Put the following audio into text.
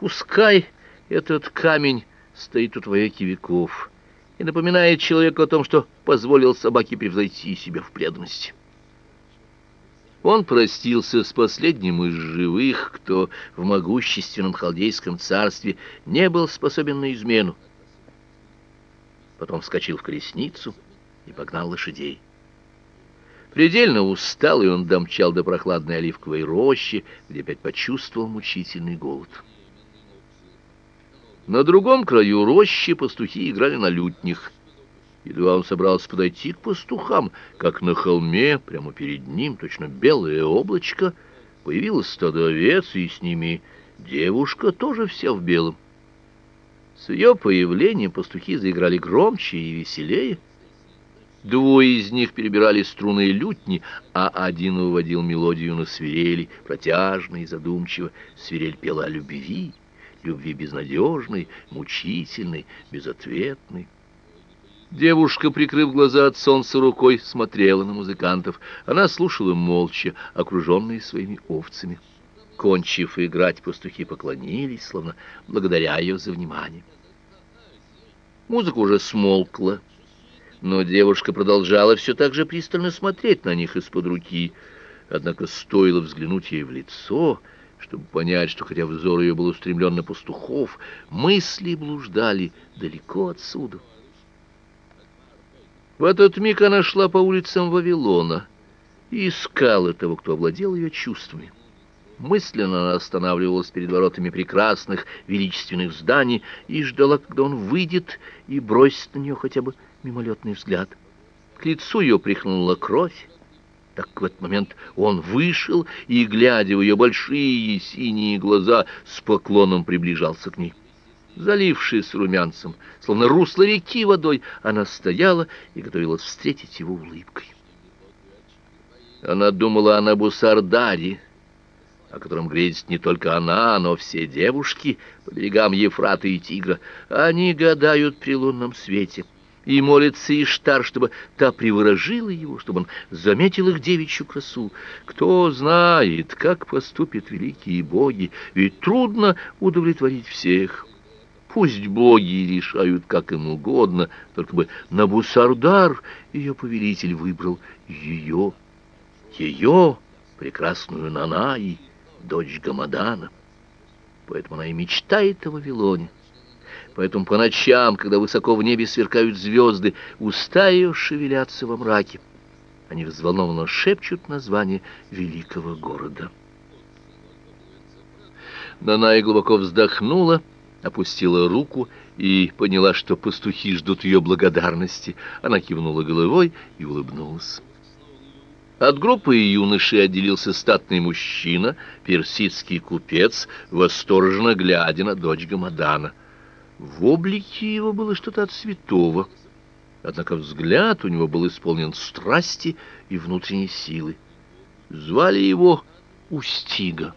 Пускай этот камень стоит у твоих веков и напоминает человеку о том, что позволил собаке превзойти себя в преданности. Он простился с последним из живых, кто в могущественном халдейском царстве не был способен на измену. Потом вскочил в колесницу и погнал лошадей. Предельно усталый он домчал до прохладной оливковой рощи, где опять почувствовал мучительный голод. На другом краю рощи пастухи играли на лютнях. Едва он собрался подойти к пастухам, как на холме, прямо перед ним, точно белое облачко, появилось стадо овец, и с ними девушка, тоже вся в белом. С ее появлением пастухи заиграли громче и веселее. Двое из них перебирали струны лютни, а один уводил мелодию на свирели, протяжно и задумчиво. Свирель пела о любви, любви безнадежной, мучительной, безответной. Девушка, прикрыв глаза от солнца рукой, смотрела на музыкантов. Она слушала молча, окруженные своими овцами. Кончив играть, пастухи поклонились, словно благодаря ее за внимание. Музыка уже смолкла, но девушка продолжала все так же пристально смотреть на них из-под руки. Однако стоило взглянуть ей в лицо, чтобы понять, что хотя взор ее был устремлен на пастухов, мысли блуждали далеко отсюда. В этот миг она шла по улицам Вавилона и искала того, кто овладел ее чувствами. Мысленно она останавливалась перед воротами прекрасных, величественных зданий и ждала, когда он выйдет и бросит на нее хотя бы мимолетный взгляд. К лицу ее прихнула кровь. Так в этот момент он вышел и, глядя в ее большие синие глаза, с поклоном приближался к ней. Залившись румянцем, словно русло реки водой, она стояла и готовилась встретить его улыбкой. Она думала о Набусардаре, о котором грезит не только она, но все девушки по берегам Ефрата и Тигра. Они гадают при лунном свете и молятся Иштар, чтобы та приворожила его, чтобы он заметил их девичью красу. Кто знает, как поступят великие боги, ведь трудно удовлетворить всех. Пусть боги решают, как им угодно, только бы Набусардар, ее повелитель, выбрал ее, ее, прекрасную Нанаи, дочь Гамадана. Поэтому она и мечтает о Вавилоне. Поэтому по ночам, когда высоко в небе сверкают звезды, уста ее шевелятся во мраке. Они взволнованно шепчут название великого города. Нанай глубоко вздохнула, опустила руку и поняла, что пастухи ждут ее благодарности. Она кивнула головой и улыбнулась. От группы юношей отделился статный мужчина, персидский купец, восторженно глядя на дочь Гамадана. В облике его было что-то от святого, однако взгляд у него был исполнен страсти и внутренней силы. Звали его Устига.